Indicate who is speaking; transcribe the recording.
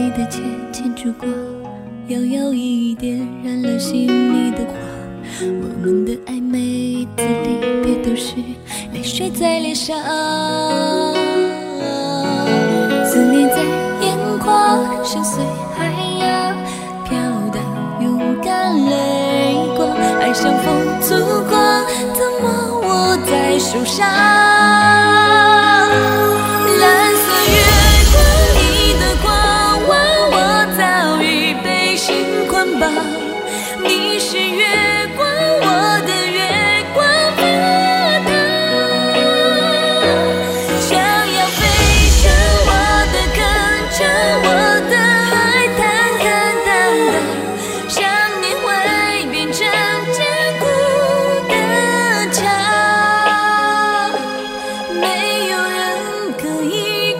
Speaker 1: 你
Speaker 2: 的剑牵烛光，摇摇一点燃了心里的花。我们的暧昧，每次离别都是泪水在脸上。思念在眼眶，深邃海洋，飘荡勇敢泪光，爱像风烛光，怎么握在手上？